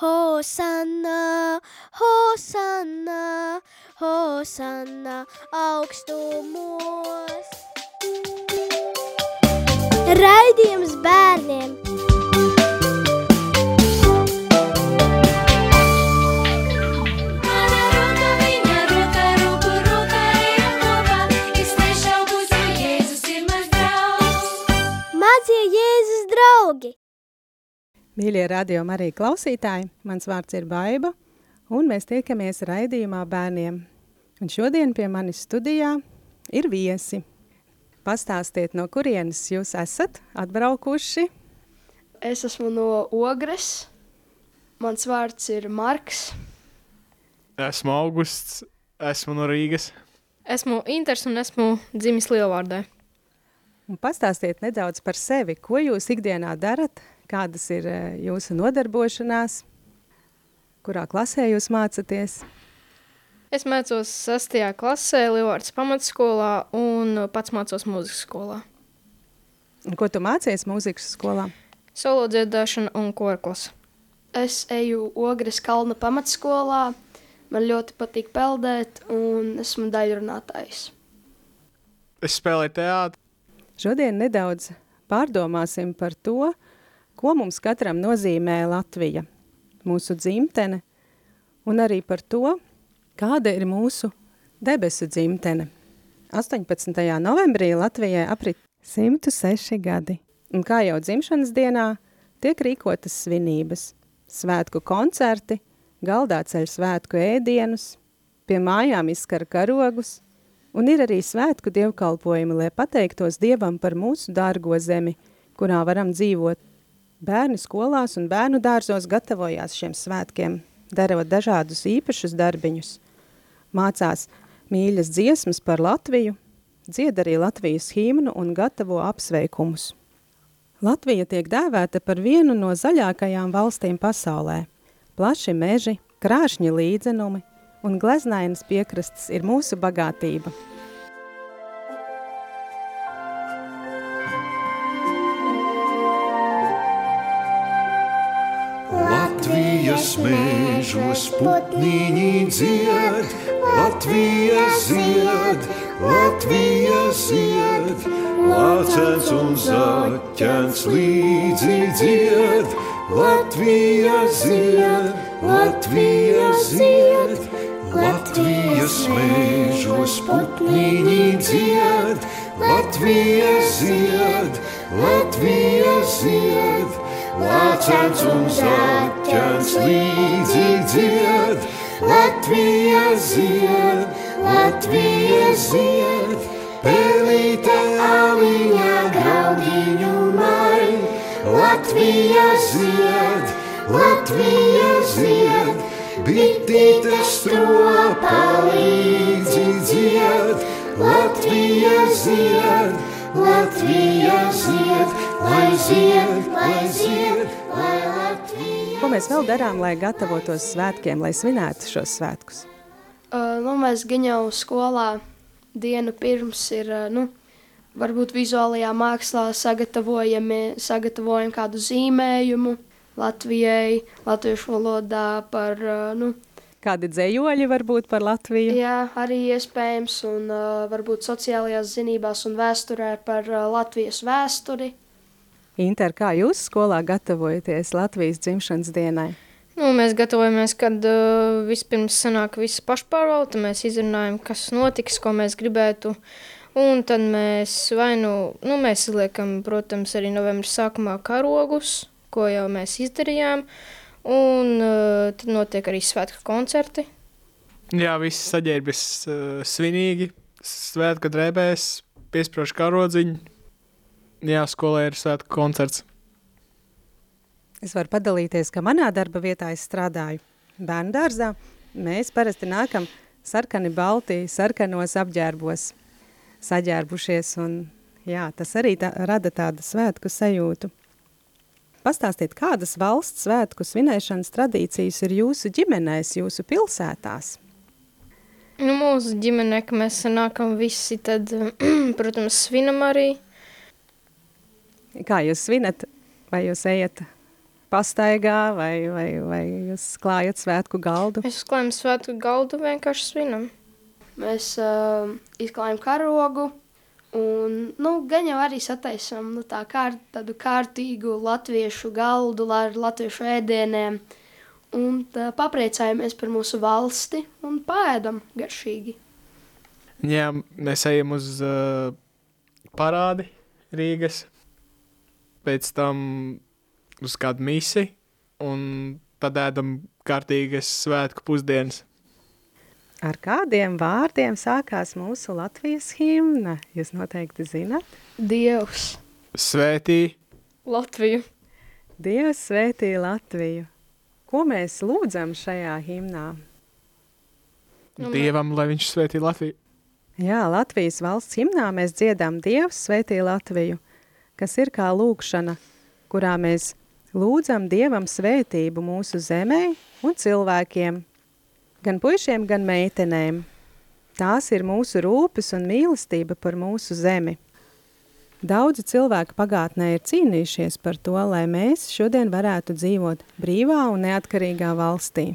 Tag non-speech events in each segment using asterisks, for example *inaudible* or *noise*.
Hosanna, Hosanna, Hosanna augstumos. Raidījums bērniem! Mīļie radio arī klausītāji, mans vārds ir Baiba, un mēs tiekamies raidījumā bērniem. Un šodien pie manis studijā ir viesi. Pastāstiet, no kurienes jūs esat atbraukuši? Es esmu no Ogres. Mans vārds ir Marks. Esmu Augusts, esmu no Rīgas. Esmu Inters un esmu dzimis Lielvārdē. Un pastāstiet nedaudz par sevi, ko jūs ikdienā darat, kādas ir eh, jūsu nodarbošanās, kurā klasē jūs mācaties. Es mācos 6. klasē Lielvārdas pamatskolā un pats mācos mūzikas skolā. Un ko tu mācies mūzikas skolā? Solo dziedāšana un korklas. Es eju Ogres kalna pamatskolā. Man ļoti patīk peldēt, un esmu daļrunātājs. Es spēlēju teātri. Šodien nedaudz pārdomāsim par to, ko mums katram nozīmē Latvija, mūsu dzimtene, un arī par to, kāda ir mūsu debesu dzimtene. 18. novembrī Latvijai aprit 106 gadi, un kā jau dzimšanas dienā tiek rīkotas svinības, svētku koncerti, galdā ceļ svētku ēdienus, pie mājām izskara karogus, un ir arī svētku dievkalpojumi, lai pateiktos Dievam par mūsu dārgo zemi, kurā varam dzīvot. Bērni skolās un bērnu dārzos gatavojās šiem svētkiem, darot dažādus īpašus darbiņus. Mācās mīļas dziesmas par Latviju, dzied arī Latvijas himnu un gatavo apsveikumus. Latvija tiek dēvēta par vienu no zaļākajām valstīm pasaulē. Plaši meži, krāšņi līdzenumi un gleznainas piekrastes ir mūsu bagātība. Mēžos putniņi dzied, Latvija zied, Latvija zied, Lācens un zaķens līdzi dzied, Latvija zied, Latvija zied, Latvijas mēžos putniņi dzied, Latvija zied, Latvija zied, Lācens un zaķens līdzi dzied, Latvija zied, Latvija zied, pelīte aliņā graudiņu mai, Latvija zied, Latvija zied, bitīte stropā līdzi dzied, Latvija zied, Latvija zied, lai zied, lai zied, lai Latvija. Ko mēs vēl darām, lai gatavotos svētkiem, lai svinētu šos svētkus? Uh, nu, mēs gan jau skolā dienu pirms ir, uh, nu, varbūt vizuālajā mākslā sagatavojam, sagatavojam kādu zīmējumu Latvijai, latviešu valodā par, uh, nu, Kādi dzējoļi varbūt par Latviju? jā, arī iespējams, un uh, varbūt sociālajās zinībās un vēsturē par uh, Latvijas vēsturi. Inter, kā jūs skolā gatavojaties Latvijas dzimšanas dienai? Nu, mēs gatavojamies, kad uh, vispirms sanāk visa pašpārvalda, mēs izrunājam, kas notiks, ko mēs gribētu, un tad mēs vai nu, nu mēs izliekam, protams, arī novembra sākumā karogus, ko jau mēs izdarījām, un uh, tad notiek arī svētku koncerti. Jā, visi saģērbjas uh, svinīgi, svētku drēbēs, piesprāž karodziņu. Jā, skolē ir svētku koncerts. Es varu padalīties, ka manā darba vietā es strādāju bērnu dārzā. Mēs parasti nākam sarkani balti, sarkanos apģērbos, saģērbušies, un jā, tas arī tā, rada tādu svētku sajūtu. Pastāstiet, kādas valsts svētku svinēšanas tradīcijas ir jūsu ģimenēs, jūsu pilsētās? Nu, mūsu ģimene, ka mēs sanākam visi, tad, *clears throat* protams, svinam arī. Kā jūs svinat? Vai jūs ejat pastaigā vai, vai, vai jūs klājat svētku galdu? Mēs uzklājam svētku galdu, vienkārši svinam. Mēs uh, izklājam karogu un, nu, gan jau arī sataisam nu, tā kārt, tādu kārtīgu latviešu galdu ar latviešu ēdieniem un tā, papriecājamies par mūsu valsti un pēdam garšīgi. Jā, mēs ejam uz uh, parādi Rīgas, pēc tam uz kādu misiju, un tad ēdam kārtīgas svētku pusdienas. Ar kādiem vārdiem sākās mūsu Latvijas himna? Jūs noteikti zināt. Dievs! Svētī, Latviju. Dievs svētī Latviju. Ko mēs lūdzam šajā himnā? Nu, Dievam, lai viņš svētī Latviju. Jā, Latvijas valsts himnā mēs dziedam Dievs svētī Latviju, kas ir kā lūkšana, kurā mēs lūdzam Dievam svētību mūsu zemē un cilvēkiem, gan puišiem, gan meitenēm. Tās ir mūsu rūpes un mīlestība par mūsu zemi. Daudzi cilvēki pagātnē ir cīnījušies par to, lai mēs šodien varētu dzīvot brīvā un neatkarīgā valstī.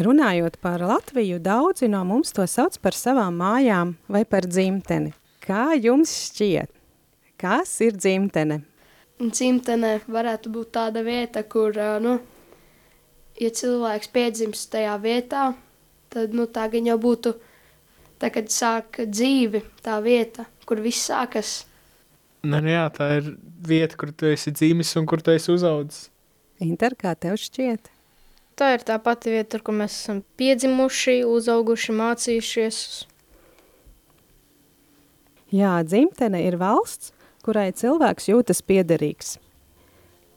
Runājot par Latviju, daudzi no mums to sauc par savām mājām vai par dzimteni. Kā jums šķiet? Kas ir dzimtene? Dzimtenē varētu būt tāda vieta, kur, nu, ja cilvēks piedzimst tajā vietā, tad, nu, tā gan jau būtu, tā, kad sāk dzīvi, tā vieta, kur viss sākas. Nu, jā, tā ir vieta, kur tu esi dzimis un kur tu esi uzaudzis. Inter, kā tev šķiet? Tā ir tā pati vieta, kur mēs esam piedzimuši, uzauguši, mācījušies. Jā, dzimtene ir valsts, kurai cilvēks jūtas piederīgs.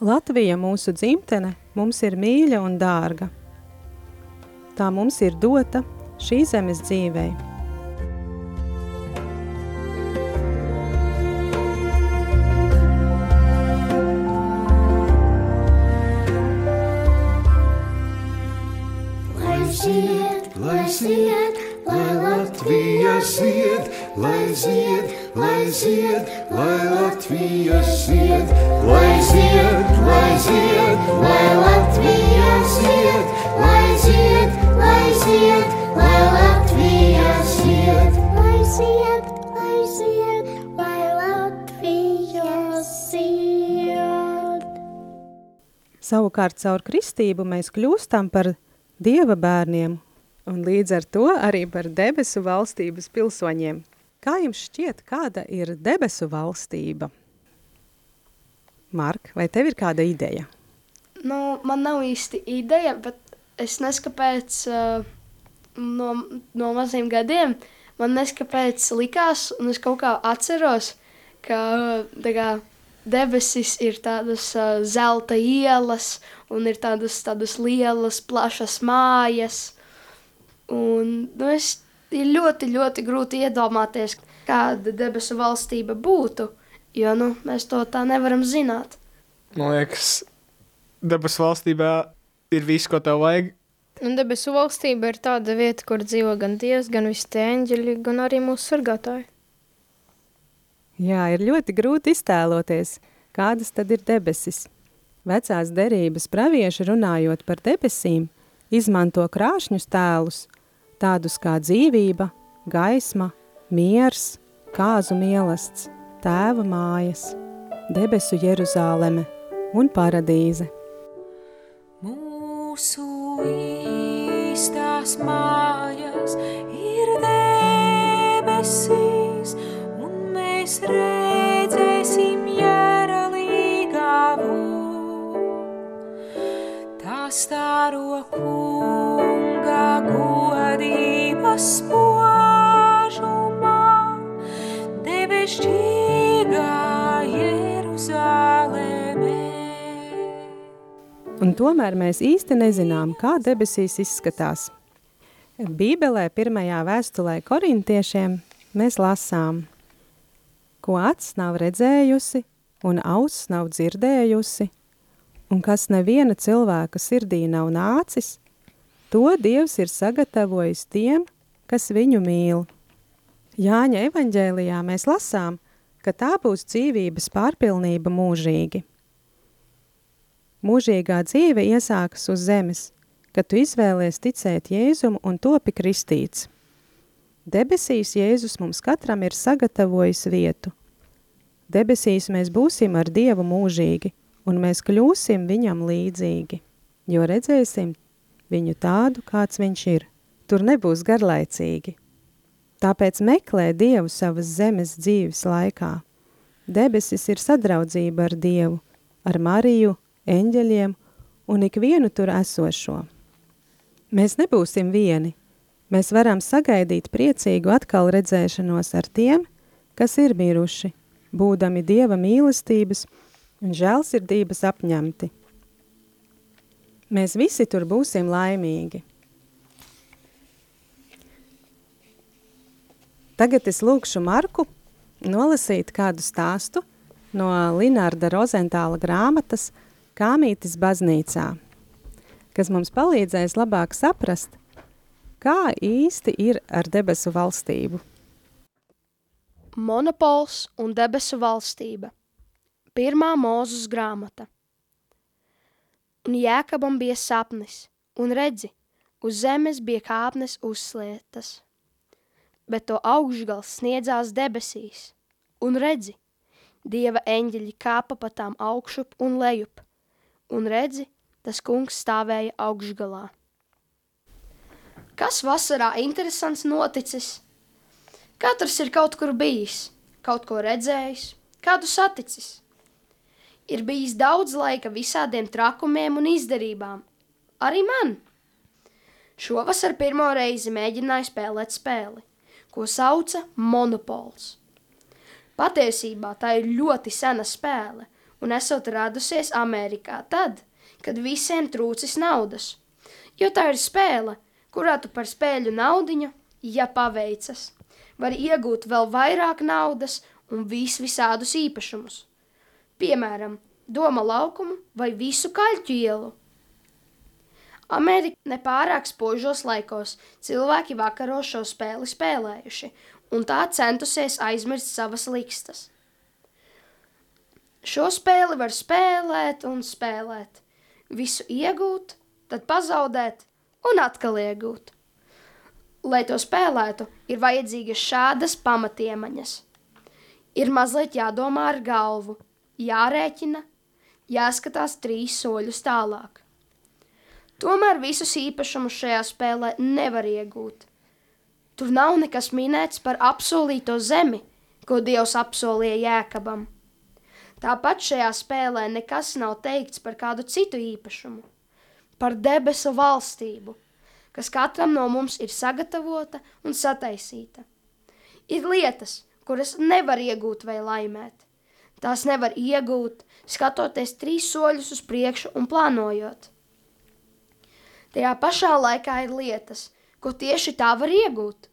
Latvija, mūsu dzimtene, mums ir mīļa un dārga. Tā mums ir dota šī zemes dzīvei. Lai zied, lai zied, lai Latvija zied, lai zied, lai zied, lai Latvija zied, lai zied, lai zied, lai Latvija zied, lai zied, lai zied, lai Latvija zied. Lai zied, lai zied, lai Latvija zied. Savukārt caur kristību mēs kļūstam par Dieva bērniem un līdz ar to arī par debesu valstības pilsoņiem. Kā jums šķiet, kāda ir debesu valstība? Mark, vai tev ir kāda ideja? Nu, man nav īsti ideja, bet es neskapēc uh, no, no maziem gadiem, man neskapēc likās, un es kaut kā atceros, ka kā, debesis ir tādas uh, zelta ielas, un ir tādas, tādas lielas, plašas mājas. Un, nu, es, ir ļoti, ļoti grūti iedomāties, kāda debesu valstība būtu, jo nu, mēs to tā nevaram zināt. Man liekas, debesu valstībā ir viss, ko tev vajag. Un debesu valstība ir tāda vieta, kur dzīvo gan dievs, gan visi tie eņģeļi, gan arī mūsu sargātāji. Jā, ir ļoti grūti iztēloties, kādas tad ir debesis. Vecās derības pravieši runājot par debesīm, izmanto krāšņus tēlus, tādus kā dzīvība, gaisma, miers, kāzu mielasts, tēva mājas, debesu Jeruzāleme un paradīze. Mūsu īstās mājas ir debesīs, un mēs redzēsim jēralīgāvu. Tā staro kunga godības spožumā, debešķīgā Jeruzālēmē. Un tomēr mēs īsti nezinām, kā debesīs izskatās. Bībelē pirmajā vēstulē korintiešiem mēs lasām, ko acs nav redzējusi un auss nav dzirdējusi, un kas neviena cilvēka sirdī nav nācis, to Dievs ir sagatavojis tiem, kas viņu mīl. Jāņa evaņģēlijā mēs lasām, ka tā būs dzīvības pārpilnība mūžīgi. Mūžīgā dzīve iesākas uz zemes, kad tu izvēlies ticēt Jēzumu un topi kristīts. Debesīs Jēzus mums katram ir sagatavojis vietu. Debesīs mēs būsim ar Dievu mūžīgi, un mēs kļūsim viņam līdzīgi, jo redzēsim viņu tādu, kāds viņš ir. Tur nebūs garlaicīgi. Tāpēc meklē Dievu savas zemes dzīves laikā. Debesis ir sadraudzība ar Dievu, ar Mariju, eņģeļiem un ikvienu tur esošo. Mēs nebūsim vieni. Mēs varam sagaidīt priecīgu atkal redzēšanos ar tiem, kas ir miruši, būdami Dieva mīlestības un žēlsirdības apņemti. Mēs visi tur būsim laimīgi. Tagad es lūkšu Marku nolasīt kādu stāstu no Linārda Rozentāla grāmatas Kāmītis baznīcā, kas mums palīdzēs labāk saprast, kā īsti ir ar debesu valstību. Monopols un debesu valstība. Pirmā mūzes grāmata. Un Jēkabam bija sapnis, un redzi, uz zemes bija kāpnes uzslietas. Bet to augšgals sniedzās debesīs, un redzi, dieva eņģeļi kāpa pa tām augšup un lejup, un redzi, tas kungs stāvēja augšgalā. Kas vasarā interesants noticis? Katrs ir kaut kur bijis, kaut ko redzējis, kādu saticis. Ir bijis daudz laika visādiem trakumiem un izdarībām. Arī man. Šovasar pirmo reizi mēģināju spēlēt spēli, ko sauca Monopols. Patiesībā tā ir ļoti sena spēle un esot radusies Amerikā tad, kad visiem trūcis naudas. Jo tā ir spēle, kurā tu par spēļu naudiņu, ja paveicas, var iegūt vēl vairāk naudas un vis visādus īpašumus. Piemēram, doma laukumu vai visu kaļķu ielu. Amerika nepārāk spožos laikos cilvēki vakaro šo spēli spēlējuši, un tā centusies aizmirst savas likstas. Šo spēli var spēlēt un spēlēt, visu iegūt, tad pazaudēt un atkal iegūt. Lai to spēlētu, ir vajadzīgas šādas pamatiemaņas. Ir mazliet jādomā ar galvu, jārēķina, jāskatās trīs soļus tālāk. Tomēr visus īpašumus šajā spēlē nevar iegūt. Tur nav nekas minēts par apsolīto zemi, ko Dievs apsolīja Jēkabam. Tāpat šajā spēlē nekas nav teikts par kādu citu īpašumu, par debesu valstību, kas katram no mums ir sagatavota un sataisīta. Ir lietas, kuras nevar iegūt vai laimēt. Tās nevar iegūt, skatoties trīs soļus uz priekšu un plānojot. Tajā pašā laikā ir lietas, ko tieši tā var iegūt.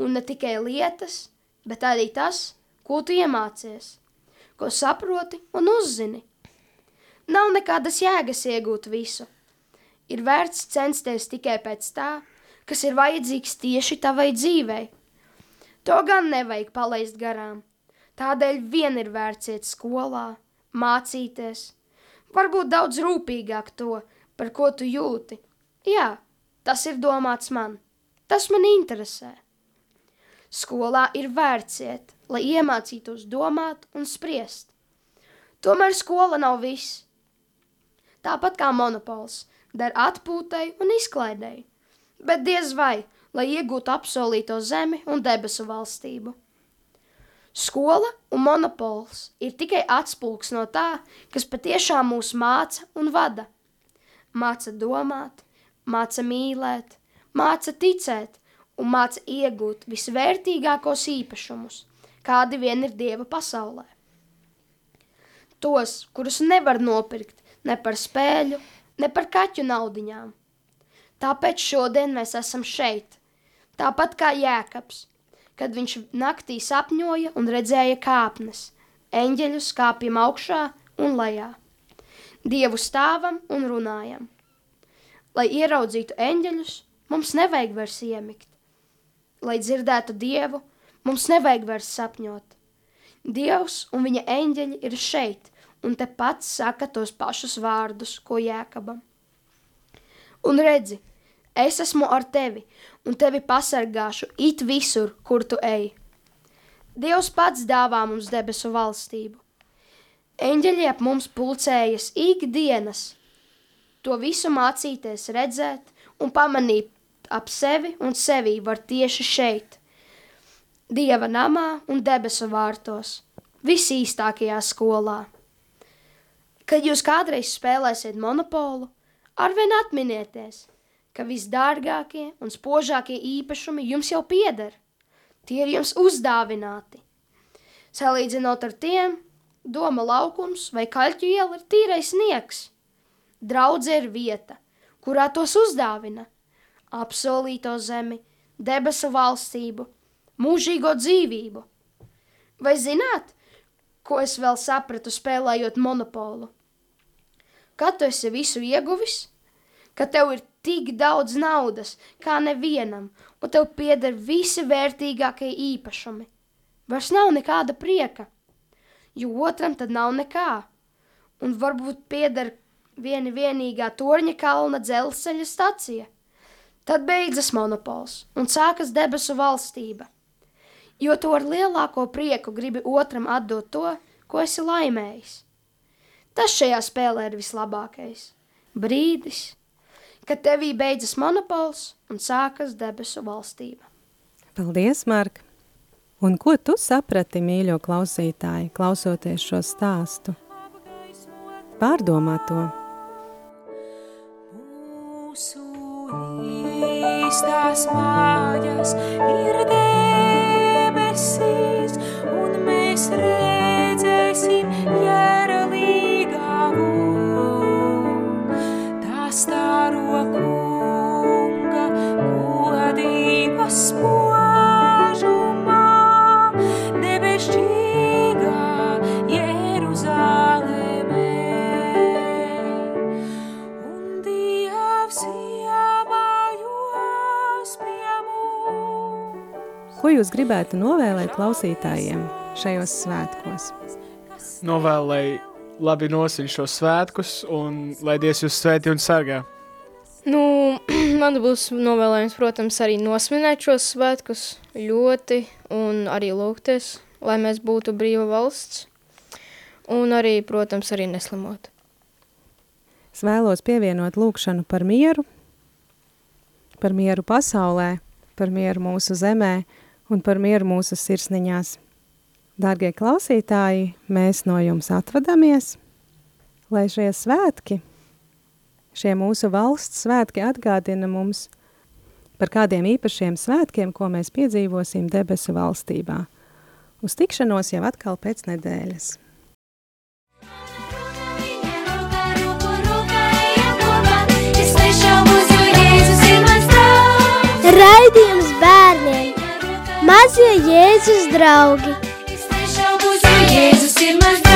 Un ne tikai lietas, bet arī tas, ko tu iemācies, ko saproti un uzzini. Nav nekādas jēgas iegūt visu. Ir vērts censties tikai pēc tā, kas ir vajadzīgs tieši tavai dzīvei. To gan nevajag palaist garām. Tādēļ vien ir vērts iet skolā, mācīties, varbūt daudz rūpīgāk to, par ko tu jūti, Jā, tas ir domāts man. Tas man interesē. Skolā ir vērts iet, lai iemācītos domāt un spriest. Tomēr skola nav viss. Tāpat kā monopols, der atpūtai un izklaidēji, bet diez vai, lai iegūtu apsolīto zemi un debesu valstību. Skola un monopols ir tikai atspulgs no tā, kas patiešām mūs māca un vada. Māca domāt, māca mīlēt, māca ticēt un māca iegūt visvērtīgākos īpašumus, kādi vien ir Dieva pasaulē. Tos, kurus nevar nopirkt ne par spēļu, ne par kaķu naudiņām. Tāpēc šodien mēs esam šeit, tāpat kā Jēkabs, kad viņš naktī sapņoja un redzēja kāpnes, eņģeļus kāpjam augšā un lejā. Dievu stāvam un runājam. Lai ieraudzītu eņģeļus, mums nevajag vairs iemigt. Lai dzirdētu dievu, mums nevajag vairs sapņot. Dievs un viņa eņģeļi ir šeit un te pats saka tos pašus vārdus, ko Jēkabam. Un redzi, es esmu ar tevi, un tevi pasargāšu it visur, kur tu ej. Dievs pats dāvā mums debesu valstību. Eņģeļi ap mums pulcējas ikdienas. To visu mācīties, redzēt un pamanīt ap sevi un sevī var tieši šeit. Dieva namā un debesu vārtos, visīstākajā skolā. Kad jūs kādreiz spēlēsiet monopolu, arvien atminieties, ka visdārgākie un spožākie īpašumi jums jau pieder. Tie ir jums uzdāvināti. Salīdzinot ar tiem, doma laukums vai kaļķu iela ir tīrais sniegs. Draudze ir vieta, kurā tos uzdāvina. Apsolīto zemi, debesu valstību, mūžīgo dzīvību. Vai zināt, ko es vēl sapratu spēlējot monopolu? Kad tu esi visu ieguvis, ka tev ir tik daudz naudas kā nevienam, un tev pieder visi vērtīgākie īpašumi. Vairs nav nekāda prieka, jo otram tad nav nekā. Un varbūt pieder viena vienīgā torņa kalna dzelzceļa stacija. Tad beidzas monopols un sākas debesu valstība. Jo tu ar lielāko prieku gribi otram atdot to, ko esi laimējis. Tas šajā spēlē ir vislabākais. Brīdis, kad tevī beidzas monopols un sākas debesu valstība. Paldies, Mark! Un ko tu saprati, mīļo klausītāji, klausoties šo stāstu? Pārdomā to! Mūsu īstās mājas ir debesīs, Ko jūs gribētu novēlēt klausītājiem šajos svētkos? Novēl, lai labi nosviņ šos svētkus un lai Dievs jūs svētī un sargā. Nu, *clears throat* man būs novēlējums, protams, arī nosvinēt šos svētkus ļoti un arī lūgties, lai mēs būtu brīva valsts un arī, protams, arī neslimot. Es vēlos pievienot lūkšanu par mieru, par mieru pasaulē, par mieru mūsu zemē un par mieru mūsu sirsniņās. Dārgie klausītāji, mēs no jums atvadamies, lai šie svētki, šie mūsu valsts svētki atgādina mums par kādiem īpašiem svētkiem, ko mēs piedzīvosim debesu valstībā. Uz tikšanos jau atkal pēc nedēļas. Raidījums bērniem! Mazie Jēzus draugi! Es nešaubos, jo Jēzus ir mans draugs.